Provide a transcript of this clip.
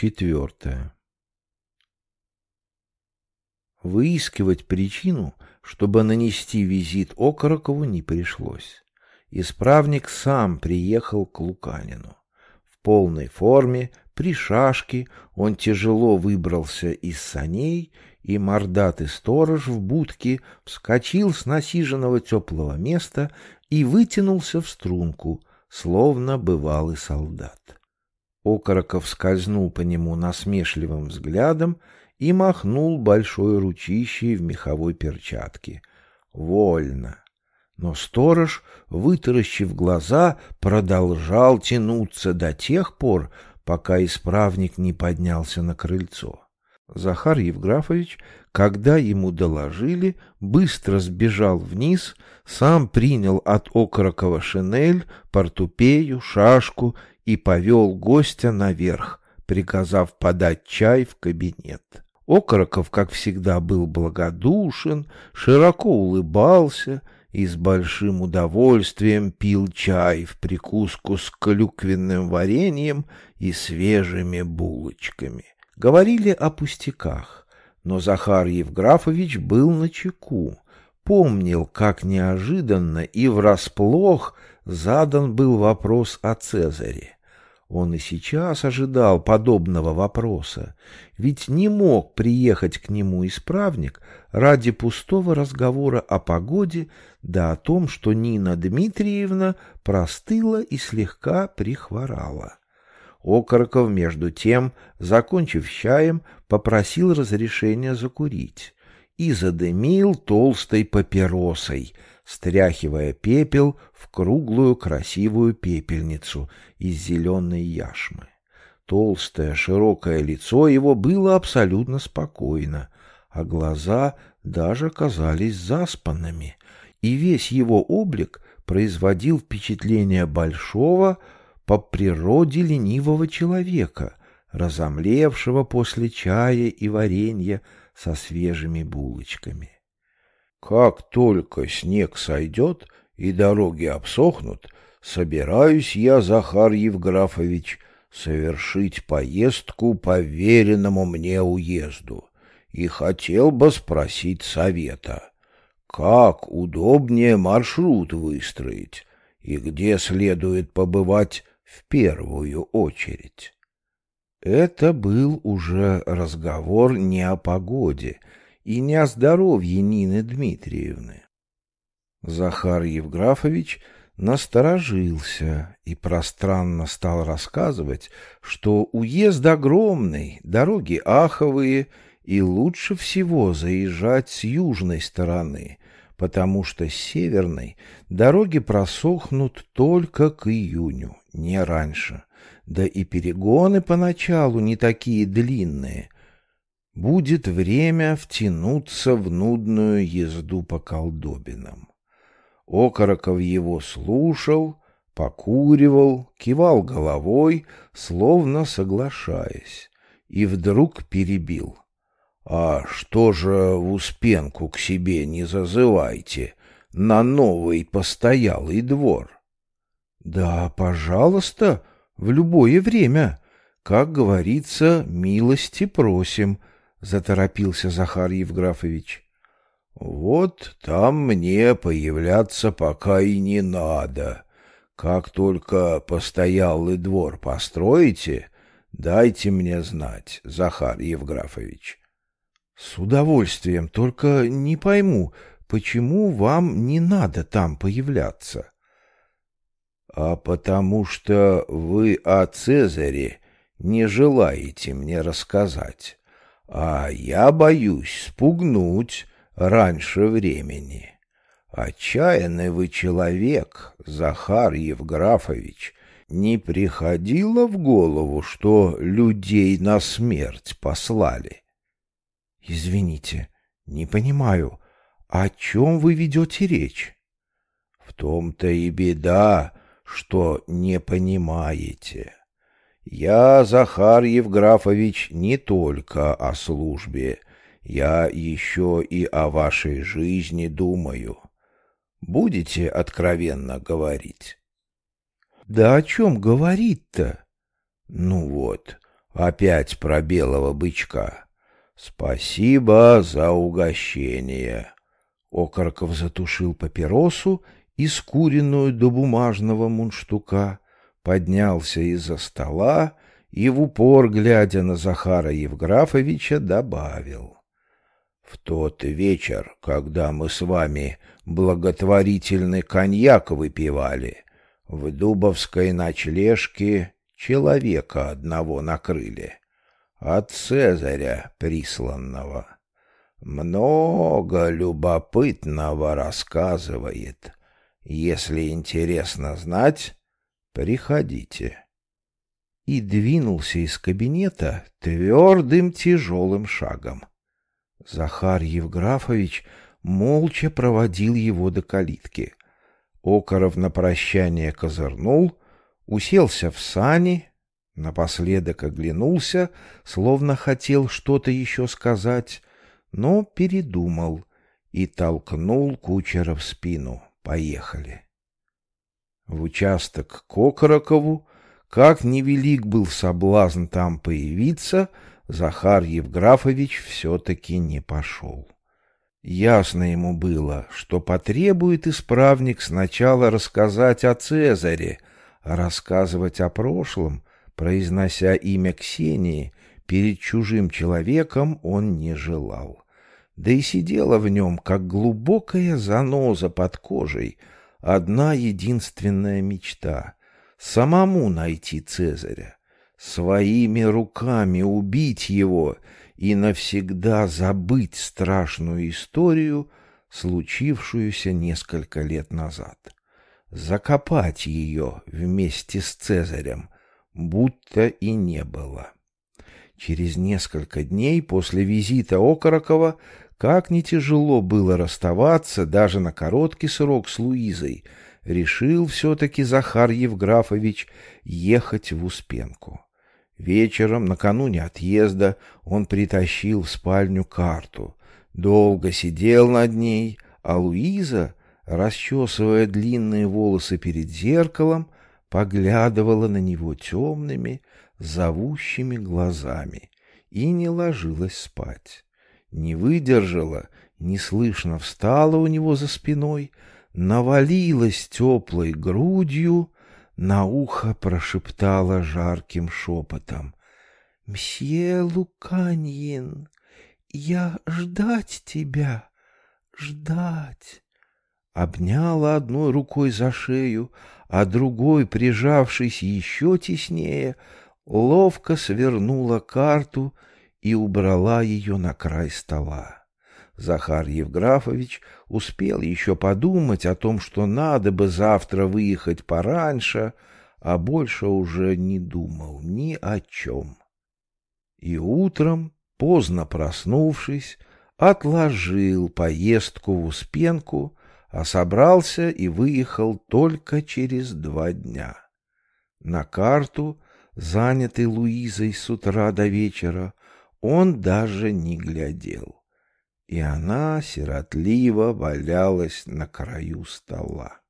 Четвертое. Выискивать причину, чтобы нанести визит Окорокову, не пришлось. Исправник сам приехал к Луканину. В полной форме, при шашке, он тяжело выбрался из саней, и мордатый сторож в будке вскочил с насиженного теплого места и вытянулся в струнку, словно бывалый солдат. Окороков скользнул по нему насмешливым взглядом и махнул большой ручищей в меховой перчатке. Вольно. Но сторож, вытаращив глаза, продолжал тянуться до тех пор, пока исправник не поднялся на крыльцо. Захар Евграфович, когда ему доложили, быстро сбежал вниз, сам принял от Окорокова шинель, портупею, шашку и повел гостя наверх, приказав подать чай в кабинет. Окороков, как всегда, был благодушен, широко улыбался и с большим удовольствием пил чай в прикуску с клюквенным вареньем и свежими булочками. Говорили о пустяках, но Захар Евграфович был на чеку, помнил, как неожиданно и врасплох задан был вопрос о Цезаре. Он и сейчас ожидал подобного вопроса, ведь не мог приехать к нему исправник ради пустого разговора о погоде да о том, что Нина Дмитриевна простыла и слегка прихворала. Окороков, между тем, закончив чаем, попросил разрешения закурить и задымил толстой папиросой — стряхивая пепел в круглую красивую пепельницу из зеленой яшмы. Толстое широкое лицо его было абсолютно спокойно, а глаза даже казались заспанными, и весь его облик производил впечатление большого, по природе ленивого человека, разомлевшего после чая и варенья со свежими булочками. Как только снег сойдет и дороги обсохнут, собираюсь я, Захар Евграфович, совершить поездку по веренному мне уезду и хотел бы спросить совета, как удобнее маршрут выстроить и где следует побывать в первую очередь. Это был уже разговор не о погоде, и не о здоровье Нины Дмитриевны. Захар Евграфович насторожился и пространно стал рассказывать, что уезд огромный, дороги аховые, и лучше всего заезжать с южной стороны, потому что с северной дороги просохнут только к июню, не раньше. Да и перегоны поначалу не такие длинные — будет время втянуться в нудную езду по колдобинам. Окороков его слушал, покуривал, кивал головой, словно соглашаясь, и вдруг перебил. — А что же в Успенку к себе не зазывайте на новый постоялый двор? — Да, пожалуйста, в любое время. Как говорится, милости просим, —— заторопился Захар Евграфович. — Вот там мне появляться пока и не надо. Как только постоялый двор построите, дайте мне знать, Захар Евграфович. — С удовольствием, только не пойму, почему вам не надо там появляться? — А потому что вы о Цезаре не желаете мне рассказать а я боюсь спугнуть раньше времени. Отчаянный вы человек, Захар Евграфович, не приходило в голову, что людей на смерть послали? Извините, не понимаю, о чем вы ведете речь? В том-то и беда, что не понимаете. Я, Захар Евграфович, не только о службе, я еще и о вашей жизни думаю. Будете откровенно говорить? Да о чем говорить-то? Ну вот, Опять про белого бычка. Спасибо за угощение. Окороков затушил папиросу, искуренную до бумажного мундштука, поднялся из-за стола и в упор, глядя на Захара Евграфовича, добавил. В тот вечер, когда мы с вами благотворительный коньяк выпивали, в Дубовской ночлежке человека одного накрыли, от Цезаря присланного. Много любопытного рассказывает. Если интересно знать, приходите. И двинулся из кабинета твердым тяжелым шагом. Захар Евграфович молча проводил его до калитки. Окоров на прощание козырнул, уселся в сани, напоследок оглянулся, словно хотел что-то еще сказать, но передумал и толкнул кучера в спину. Поехали. В участок к Окорокову, как невелик был соблазн там появиться, Захар Евграфович все-таки не пошел. Ясно ему было, что потребует исправник сначала рассказать о Цезаре, а рассказывать о прошлом, произнося имя Ксении, перед чужим человеком он не желал. Да и сидела в нем, как глубокая заноза под кожей, одна единственная мечта — самому найти Цезаря, своими руками убить его — и навсегда забыть страшную историю, случившуюся несколько лет назад. Закопать ее вместе с Цезарем, будто и не было. Через несколько дней после визита Окорокова как не тяжело было расставаться даже на короткий срок с Луизой, решил все-таки Захар Евграфович ехать в Успенку. Вечером, накануне отъезда, он притащил в спальню карту. Долго сидел над ней, а Луиза, расчесывая длинные волосы перед зеркалом, поглядывала на него темными, зовущими глазами и не ложилась спать. Не выдержала, неслышно встала у него за спиной, навалилась теплой грудью на ухо прошептала жарким шепотом. — Мсье Луканьин, я ждать тебя, ждать. Обняла одной рукой за шею, а другой, прижавшись еще теснее, ловко свернула карту и убрала ее на край стола. Захар Евграфович успел еще подумать о том, что надо бы завтра выехать пораньше, а больше уже не думал ни о чем. И утром, поздно проснувшись, отложил поездку в Успенку, а собрался и выехал только через два дня. На карту, занятый Луизой с утра до вечера, он даже не глядел и она сиротливо валялась на краю стола.